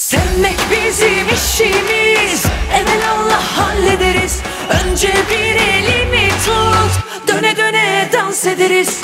Sevmek bizim işimiz. Evelallah hallederiz. Önce bir elimi tut. Döne döne dans ederiz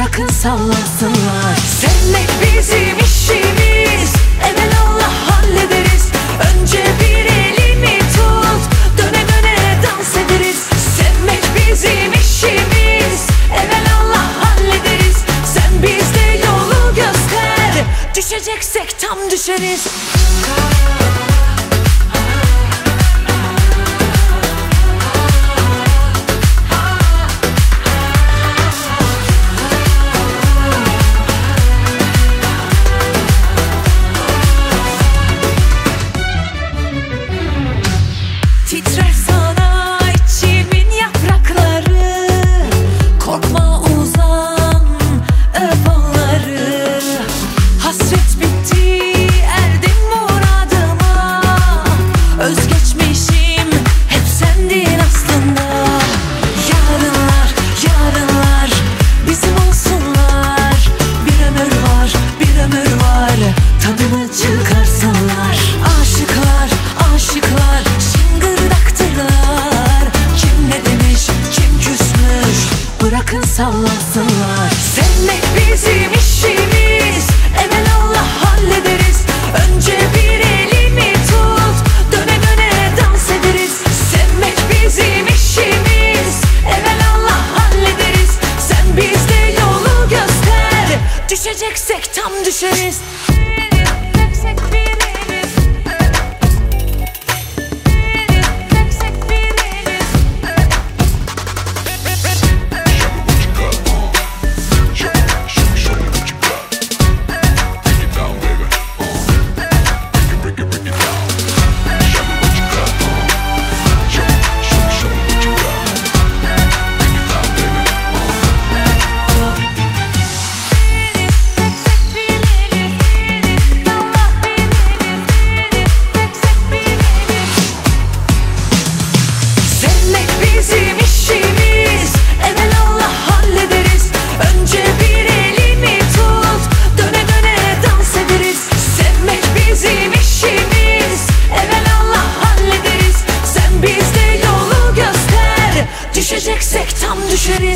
Bırakın sallansınlar. Sevmek bizim işimiz. Evelallah hallederiz. Önce bir elimi tut. Döne döne dans ederiz. Sevmek bizim işimiz. Evelallah hallederiz. Sen bizde yolu göster. Düşeceksek tam düşeriz Hep sendin aslında. Yarınlar yarınlar bizim olsunlar. Bir ömür var bir ömür var. Tadını çıkarsınlar Aşıklar aşıklar şıngırdaktırlar Kim ne demiş kim küsmüş? Bırakın sallansınlar. Sevmek bizim işimiz. Evelallah hallederiz. Önce bir Düşeceksek tam düşeriz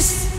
hallederiz